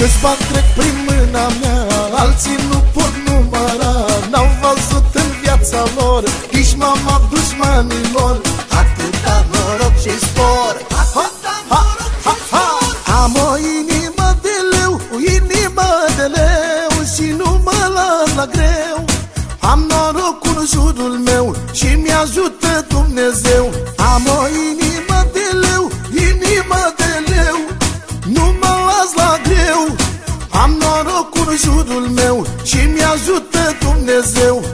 Câți bani trec prin mâna mea Alții nu pot număra. N-au văzut în viața lor Nici mama dușmanilor Atâta noroc și spor Atâta noroc și spor. Am o inimă de leu Inimă de leu Și nu mă las la greu. Am norocul în jurul meu Și mi-ajută Dumnezeu Am norocul în jurul meu Și mi-ajută Dumnezeu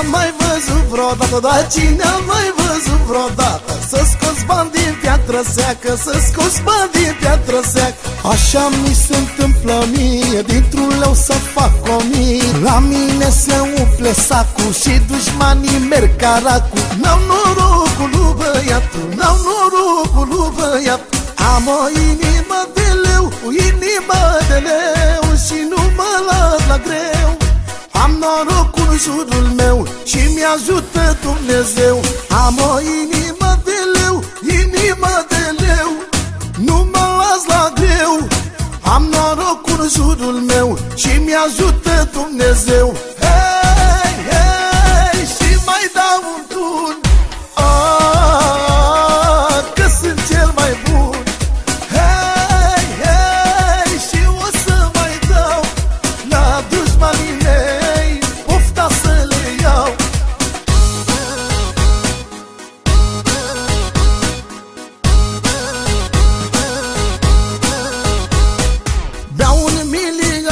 Cine a mai văzut vreodată, da, cine a mai văzut vreodată? Să scoți bani din piatră seacă, să scoți bani din piatră seacă. Așa mi se întâmplă mie, dintr-un leu să fac o mie. La mine se umple sacul și dușmanii merg caracu N-au norocul lui băiatul, n-au norocul lui băiatul. Am o inimă de leu, inimă de leu Și nu mă las la greu am norocul în jurul meu și mi-ajută Dumnezeu. Am o inimă de leu, inimă de leu Nu mă las la greu. Am norocul în jurul meu și mi-ajută Dumnezeu. Hei, hei, și mai dau un tun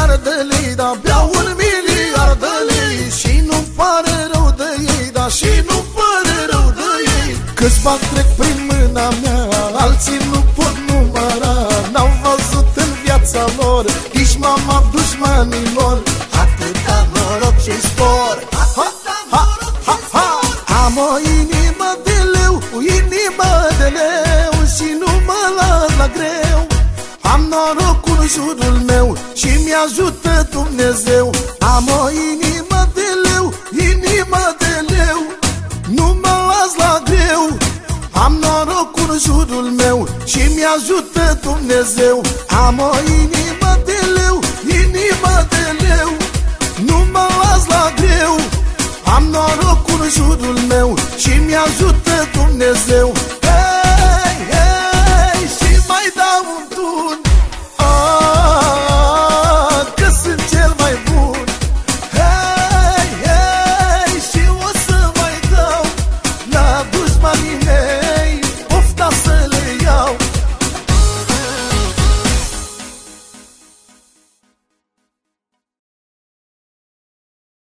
miliard de lei, da Beau un miliard de lei. Și nu-mi pare rău de ei, da Și nu-mi pare rău de ei. Câți bani trec prin mâna mea Alții nu pot număra. N-au văzut în viața lor Nici mama dușmanilor. Atâta noroc și spor. Ha, ha, ha, ha. Am o inimă de leu Inimă de leu. Și nu mă las la greu am norocul în jurul meu și mi-ajută Dumnezeu. Am o inimă de leu, inimă de leu. Nu mă las la greu. Am norocul în jurul meu și mi-ajută Dumnezeu. Am o inimă de leu, inimă de leu. Nu mă las la greu. Am norocul în jurul meu și mi-ajută Dumnezeu